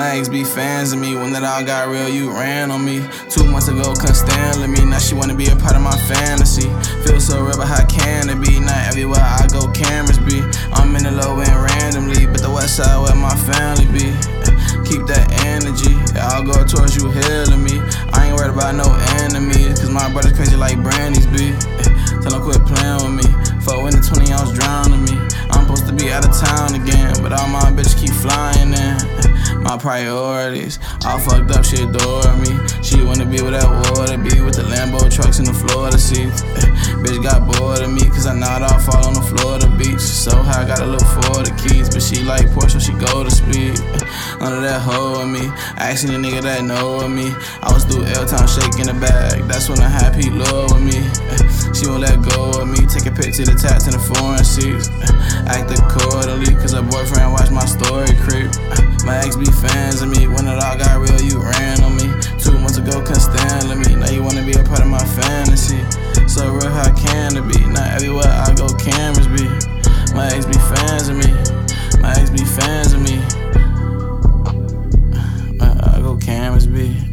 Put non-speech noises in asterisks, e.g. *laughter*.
My ex be fans of me. When that all got real, you ran on me. Two months ago, couldn't stand me. Now she wanna be a part of my fantasy. Feel so real, but how can it be? Not everywhere I go, cameras be. I'm in the low end randomly, but the west side where my family be. Keep that energy, I'll go towards you healing me. I ain't worried about no enemies, cause my brother's crazy like Brandy's be. Tell him quit playing with me. Four when the 20 ounce drowning me. I'm supposed to be out of town again, but all my bitches keep flying in. My priorities, all fucked up, she adore me. She wanna be with that water, be with the Lambo trucks in the Florida seats. *laughs* Bitch got bored of me, cause I nod off all on the Florida beach. So high, gotta look for the keys, but she like Porsche, she go to speed. None of that hoe with me, asking the nigga that know of me. I was through L Town shaking the bag, that's when I had Pete love with me. *laughs* She won't let go of me, take a picture of the tats in the foreign seats. *laughs* Act accordingly, cause her boyfriend watched my story. My ex be fans of me. When it all got real, you ran on me. Two months ago, couldn't stand to me. Now you wanna be a part of my fantasy. So real, how can it be? Not everywhere I go, cameras be. My ex be fans of me. My ex be fans of me. I go, cameras be.